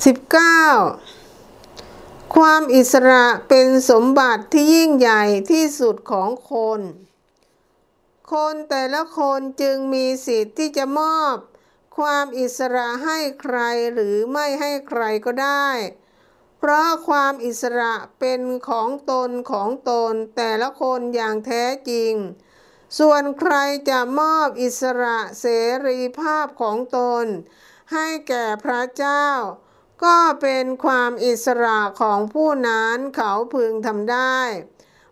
19. ความอิสระเป็นสมบัติที่ยิ่งใหญ่ที่สุดของคน คนแต่ละคนจึงมีสิทธิ์ที่จะมอบ ความอิสระให้ใครหรือไม่ให้ใครก็ได้ เพราะความอิสระเป็นของตนของตนแต่ละคนอย่างแท้จริง ส่วนใครจะมอบอิสระเสรีภาพของตน ให้แก่พระเจ้า ก็เป็นความอิสระของผู้นั้นเขาพึงทำได้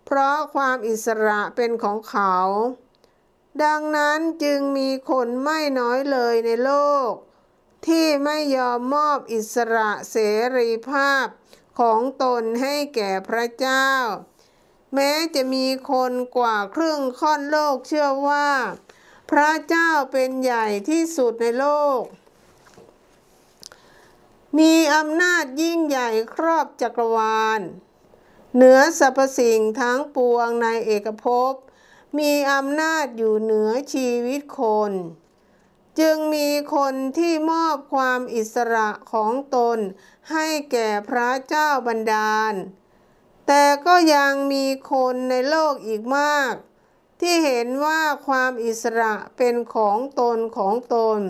เพราะความอิสระเป็นของเขา ดังนั้นจึงมีคนไม่น้อยเลยในโลก ที่ไม่ยอมมอบอิสระเสรีภาพของตนให้แก่พระเจ้า แม้จะมีคนกว่าครึ่งค่อนโลกเชื่อว่า พระเจ้าเป็นใหญ่ที่สุดในโลก มีอำนาจยิ่งใหญ่ครอบจักรวาล เหนือสรรพสิ่งทั้งปวงในเอกภพ มีอำนาจอยู่เหนือชีวิตคน จึงมีคนที่มอบความอิสระของตนให้แก่พระเจ้าบันดาล แต่ก็ยังมีคนในโลกอีกมาก ที่เห็นว่าความอิสระเป็นของตนของตน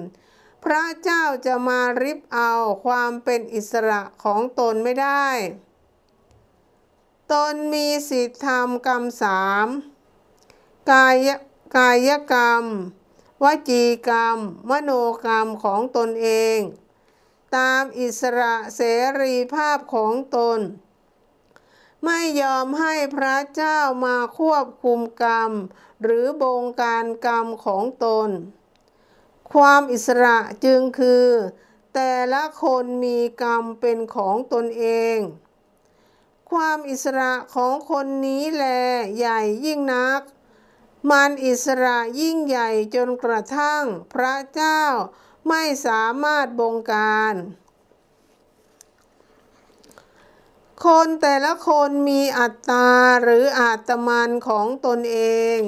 พระเจ้าจะมาริบเอาความเป็นอิสระของตนไม่ได้ ตนมีสิทธิธรรมกรรมสามกายกายกรรม วจีกรรม มโนกรรมของตนเอง ตามอิสระเสรีภาพของตน ไม่ยอมให้พระเจ้ามาควบคุมกรรม หรือบงการกรรมของตน ความอิสระจึงคือ แต่ละคนมีกรรมเป็นของตนเอง ความอิสระของคนนี้แลใหญ่ยิ่งนัก มันอิสระยิ่งใหญ่จนกระทั่งพระเจ้าไม่สามารถบงการ คนแต่ละคนมีอัตตาหรืออาตมันของตนเอง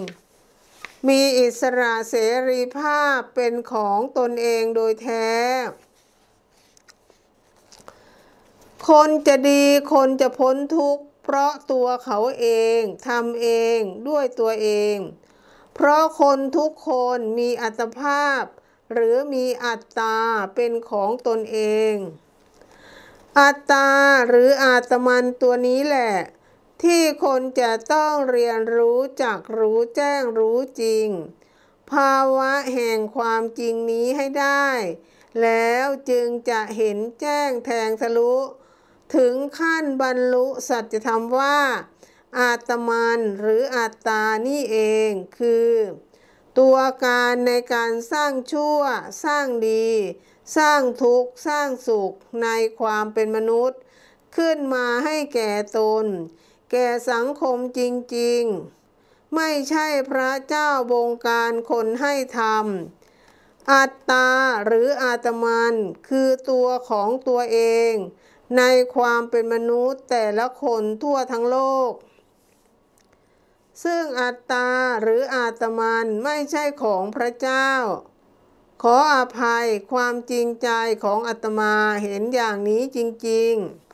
มีอิสระเสรีภาพเป็นของตนเองโดยแท้ คนจะดีคนจะพ้นทุกข์ เพราะตัวเขาเองทำเองด้วยตัวเอง เพราะคนทุกคนมีอัตภาพ หรือมีอัตตาเป็นของตนเอง อัตตาหรืออาตมันตัวนี้แหละ ที่คนจะต้องเรียนรู้จักรู้แจ้งรู้จริง ภาวะแห่งความจริงนี้ให้ได้ แล้วจึงจะเห็นแจ้งแทงทะลุ ถึงขั้นบรรลุสัจธรรมว่า อาตมันหรืออัตตานี่เองคือ ตัวการในการสร้างชั่ว สร้างดี สร้างทุกข์ สร้างสุขในความเป็นมนุษย์ ขึ้นมาให้แก่ตน แก่สังคมจริงๆ ไม่ใช่พระเจ้าบงการคนให้ทำอัตตาหรืออาตมันคือตัวของตัวเอง ในความเป็นมนุษย์แต่ละคนทั่วทั้งโลก ซึ่งอัตตาหรืออาตมันไม่ใช่ของพระเจ้า ขออภัยความจริงใจของอาตมาเห็นอย่างนี้จริง ๆ